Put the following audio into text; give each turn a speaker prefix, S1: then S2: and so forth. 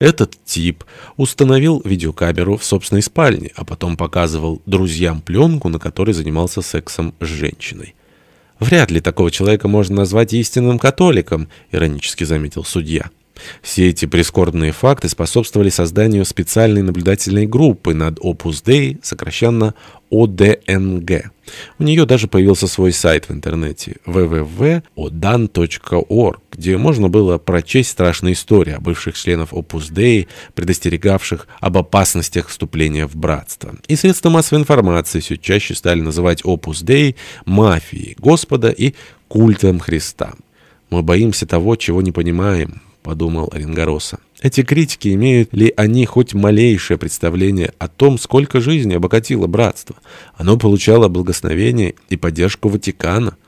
S1: Этот тип установил видеокамеру в собственной спальне, а потом показывал друзьям пленку, на которой занимался сексом с женщиной. «Вряд ли такого человека можно назвать истинным католиком», — иронически заметил судья. Все эти прискорбные факты способствовали созданию специальной наблюдательной группы над Opus Dei, сокращенно ОДНГ. У нее даже появился свой сайт в интернете www.odan.org, где можно было прочесть страшные истории о бывших членов Opus Dei, предостерегавших об опасностях вступления в братство. И средства массовой информации все чаще стали называть Opus Dei мафией Господа и культом Христа. Мы боимся того, чего не понимаем подумал Оренгороса. Эти критики имеют ли они хоть малейшее представление о том, сколько жизни обогатило братство? Оно получало благословение и поддержку Ватикана –